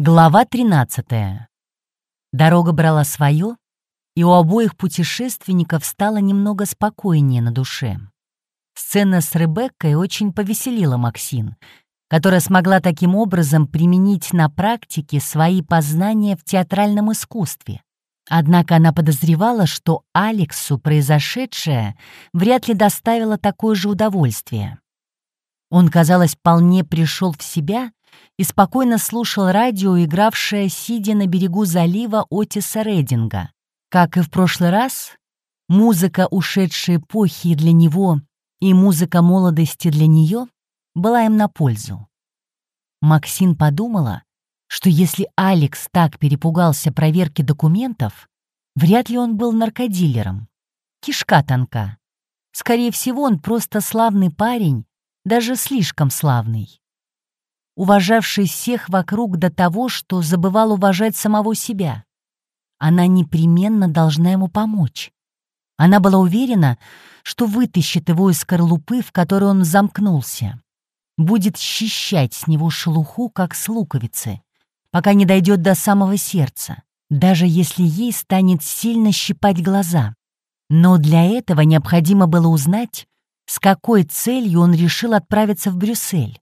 Глава 13. Дорога брала свое, и у обоих путешественников стало немного спокойнее на душе. Сцена с Ребеккой очень повеселила Максин, которая смогла таким образом применить на практике свои познания в театральном искусстве. Однако она подозревала, что Алексу произошедшее вряд ли доставило такое же удовольствие. Он, казалось, вполне пришел в себя и спокойно слушал радио, игравшее, сидя на берегу залива Отиса Рединга. Как и в прошлый раз, музыка ушедшей эпохи для него и музыка молодости для нее была им на пользу. Максин подумала, что если Алекс так перепугался проверки документов, вряд ли он был наркодилером. Кишка тонка. Скорее всего, он просто славный парень, даже слишком славный. Уважавший всех вокруг до того, что забывал уважать самого себя. Она непременно должна ему помочь. Она была уверена, что вытащит его из скорлупы, в которой он замкнулся. Будет счищать с него шелуху, как с луковицы, пока не дойдет до самого сердца, даже если ей станет сильно щипать глаза. Но для этого необходимо было узнать, с какой целью он решил отправиться в Брюссель.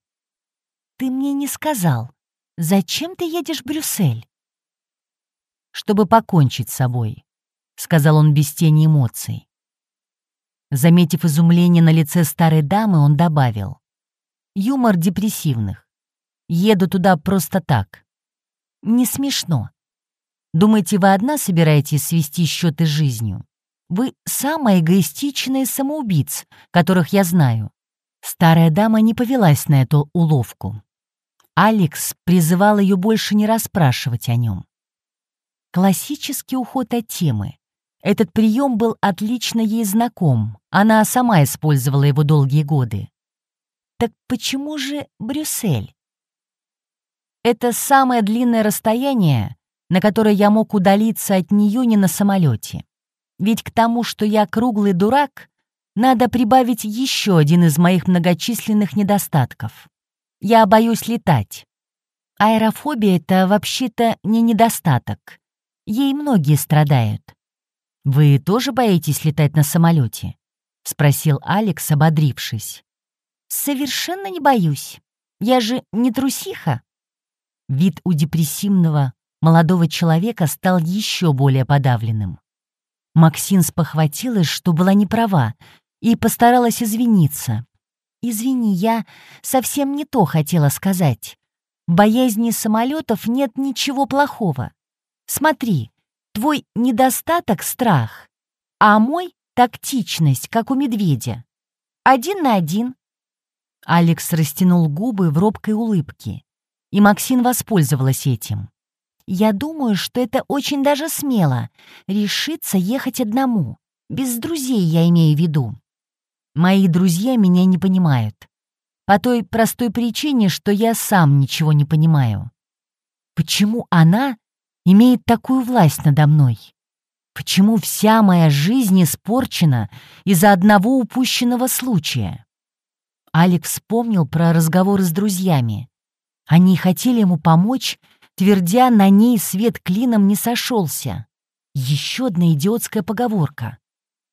«Ты мне не сказал, зачем ты едешь в Брюссель?» «Чтобы покончить с собой», — сказал он без тени эмоций. Заметив изумление на лице старой дамы, он добавил. «Юмор депрессивных. Еду туда просто так. Не смешно. Думаете, вы одна собираетесь свести счеты с жизнью? Вы самая эгоистичная из самоубийц, которых я знаю. Старая дама не повелась на эту уловку. Алекс призывал ее больше не расспрашивать о нем. Классический уход от темы. Этот прием был отлично ей знаком, она сама использовала его долгие годы. Так почему же Брюссель? Это самое длинное расстояние, на которое я мог удалиться от нее не на самолете. Ведь к тому, что я круглый дурак, надо прибавить еще один из моих многочисленных недостатков. Я боюсь летать. Аэрофобия — это вообще-то не недостаток. Ей многие страдают. «Вы тоже боитесь летать на самолете? спросил Алекс, ободрившись. «Совершенно не боюсь. Я же не трусиха». Вид у депрессивного молодого человека стал еще более подавленным. Максин спохватилась, что была не права, и постаралась извиниться. «Извини, я совсем не то хотела сказать. В боязни самолетов нет ничего плохого. Смотри, твой недостаток — страх, а мой — тактичность, как у медведя. Один на один». Алекс растянул губы в робкой улыбке, и Максин воспользовалась этим. Я думаю, что это очень даже смело — решиться ехать одному. Без друзей я имею в виду. Мои друзья меня не понимают. По той простой причине, что я сам ничего не понимаю. Почему она имеет такую власть надо мной? Почему вся моя жизнь испорчена из-за одного упущенного случая? Алекс вспомнил про разговоры с друзьями. Они хотели ему помочь твердя на ней свет клином не сошелся. Еще одна идиотская поговорка.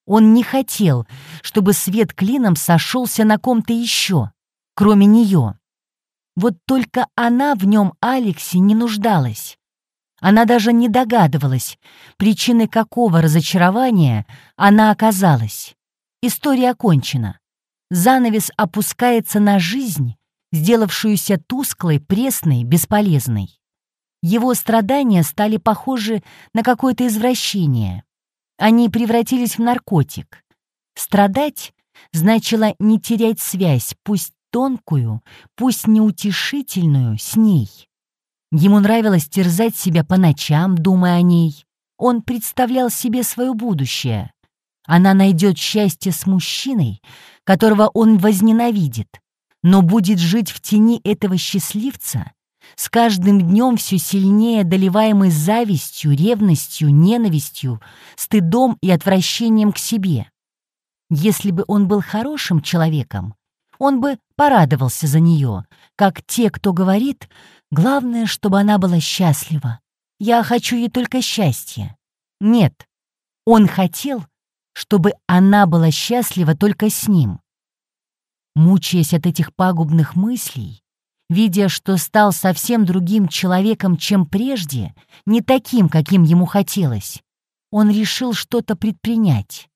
Он не хотел, чтобы свет клином сошелся на ком-то еще, кроме нее. Вот только она в нем Алексе не нуждалась. Она даже не догадывалась, причиной какого разочарования она оказалась. История окончена. Занавес опускается на жизнь, сделавшуюся тусклой, пресной, бесполезной. Его страдания стали похожи на какое-то извращение. Они превратились в наркотик. Страдать значило не терять связь, пусть тонкую, пусть неутешительную, с ней. Ему нравилось терзать себя по ночам, думая о ней. Он представлял себе свое будущее. Она найдет счастье с мужчиной, которого он возненавидит, но будет жить в тени этого счастливца с каждым днем все сильнее одолеваемый завистью, ревностью, ненавистью, стыдом и отвращением к себе. Если бы он был хорошим человеком, Он бы порадовался за нее, как те, кто говорит, главное, чтобы она была счастлива. Я хочу ей только счастья. Нет, он хотел, чтобы она была счастлива только с ним. Мучаясь от этих пагубных мыслей, видя, что стал совсем другим человеком, чем прежде, не таким, каким ему хотелось, он решил что-то предпринять.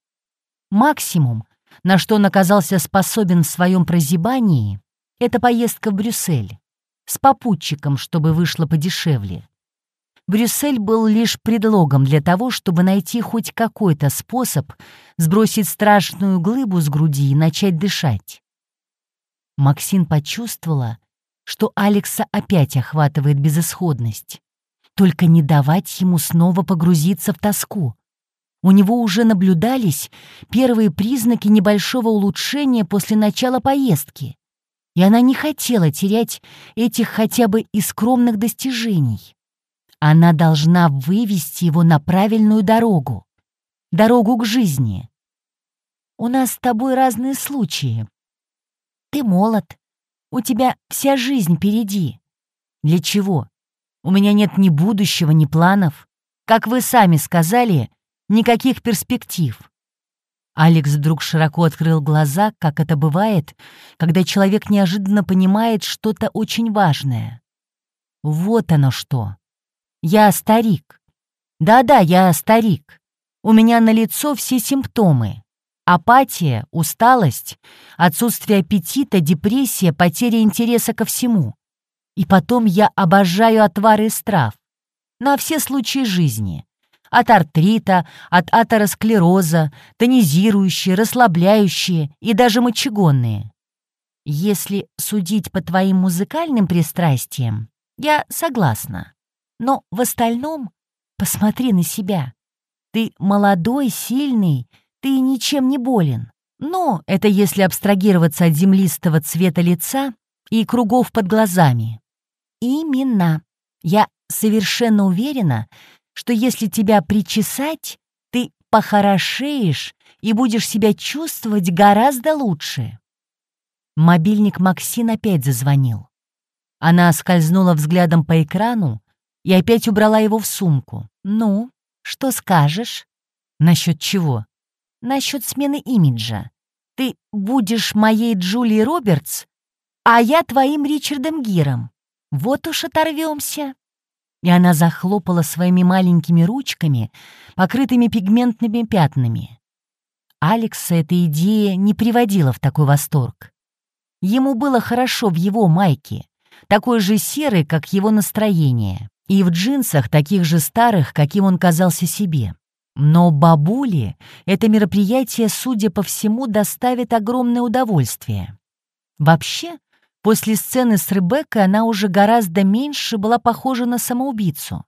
Максимум, на что он оказался способен в своем прозябании, это поездка в Брюссель с попутчиком, чтобы вышло подешевле. Брюссель был лишь предлогом для того, чтобы найти хоть какой-то способ сбросить страшную глыбу с груди и начать дышать. Максин почувствовала, что Алекса опять охватывает безысходность. Только не давать ему снова погрузиться в тоску. У него уже наблюдались первые признаки небольшого улучшения после начала поездки, и она не хотела терять этих хотя бы и скромных достижений. Она должна вывести его на правильную дорогу, дорогу к жизни. У нас с тобой разные случаи. Ты молод, у тебя вся жизнь впереди. Для чего? У меня нет ни будущего, ни планов. Как вы сами сказали, никаких перспектив. Алекс вдруг широко открыл глаза, как это бывает, когда человек неожиданно понимает что-то очень важное. Вот оно что. Я старик. Да-да, я старик. У меня на лицо все симптомы. Апатия, усталость, отсутствие аппетита, депрессия, потеря интереса ко всему. И потом я обожаю отвары из трав. На все случаи жизни. От артрита, от атеросклероза, тонизирующие, расслабляющие и даже мочегонные. Если судить по твоим музыкальным пристрастиям, я согласна. Но в остальном посмотри на себя. Ты молодой, сильный, ты ничем не болен. Но это если абстрагироваться от землистого цвета лица и кругов под глазами. Именно. Я совершенно уверена, что если тебя причесать, ты похорошеешь и будешь себя чувствовать гораздо лучше. Мобильник Максин опять зазвонил. Она скользнула взглядом по экрану и опять убрала его в сумку. «Ну, что скажешь?» «Насчет чего?» Насчет смены имиджа. Ты будешь моей Джулией Робертс, а я твоим Ричардом Гиром. Вот уж оторвемся. И она захлопала своими маленькими ручками, покрытыми пигментными пятнами. Алекса эта идея не приводила в такой восторг. Ему было хорошо в его майке, такой же серый, как его настроение, и в джинсах, таких же старых, каким он казался себе. Но бабуле это мероприятие, судя по всему, доставит огромное удовольствие. Вообще, после сцены с Ребеккой она уже гораздо меньше была похожа на самоубийцу.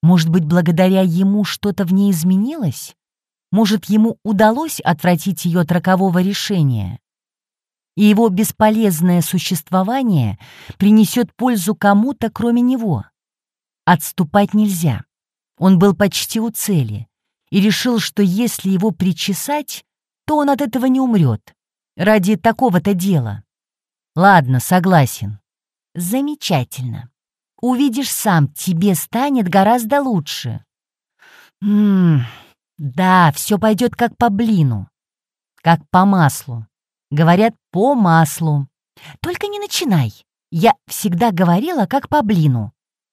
Может быть, благодаря ему что-то в ней изменилось? Может, ему удалось отвратить ее от рокового решения? И его бесполезное существование принесет пользу кому-то, кроме него. Отступать нельзя. Он был почти у цели и решил, что если его причесать, то он от этого не умрет. Ради такого-то дела. Ладно, согласен. Замечательно. Увидишь сам, тебе станет гораздо лучше. Ммм, да, все пойдет как по блину. Как по маслу. Говорят, по маслу. Только не начинай. Я всегда говорила, как по блину.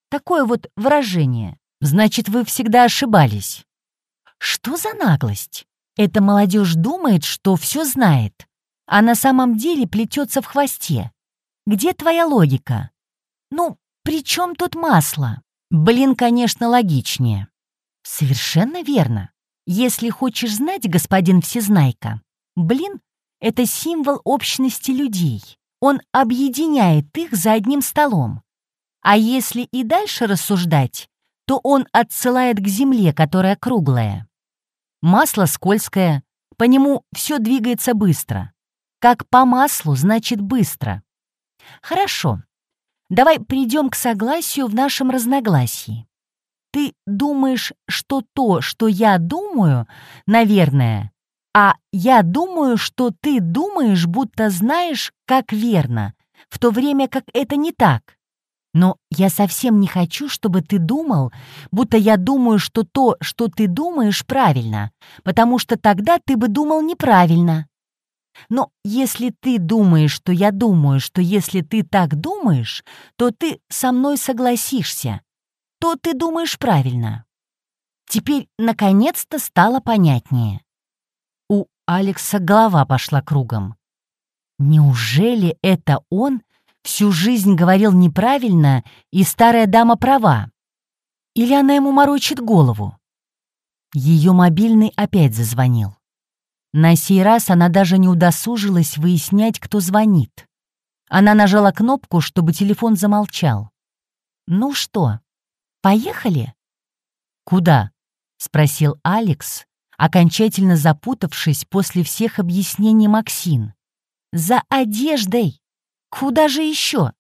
Такое вот выражение. Значит, вы всегда ошибались. Что за наглость? Эта молодежь думает, что все знает, а на самом деле плетется в хвосте. Где твоя логика? Ну, при чем тут масло? Блин, конечно, логичнее. Совершенно верно. Если хочешь знать, господин Всезнайка, блин — это символ общности людей. Он объединяет их за одним столом. А если и дальше рассуждать, то он отсылает к земле, которая круглая. Масло скользкое, по нему все двигается быстро. Как по маслу, значит быстро. Хорошо, давай придем к согласию в нашем разногласии. Ты думаешь, что то, что я думаю, наверное, А я думаю, что ты думаешь, будто знаешь, как верно, в то время как это не так. Но я совсем не хочу, чтобы ты думал, будто я думаю, что то, что ты думаешь, правильно, потому что тогда ты бы думал неправильно. Но если ты думаешь, что я думаю, что если ты так думаешь, то ты со мной согласишься, то ты думаешь правильно. Теперь, наконец-то, стало понятнее. У Алекса голова пошла кругом. Неужели это он всю жизнь говорил неправильно, и старая дама права? Или она ему морочит голову? Ее мобильный опять зазвонил. На сей раз она даже не удосужилась выяснять, кто звонит. Она нажала кнопку, чтобы телефон замолчал. «Ну что, поехали?» «Куда?» — спросил Алекс, окончательно запутавшись после всех объяснений Максин. «За одеждой! Куда же еще?»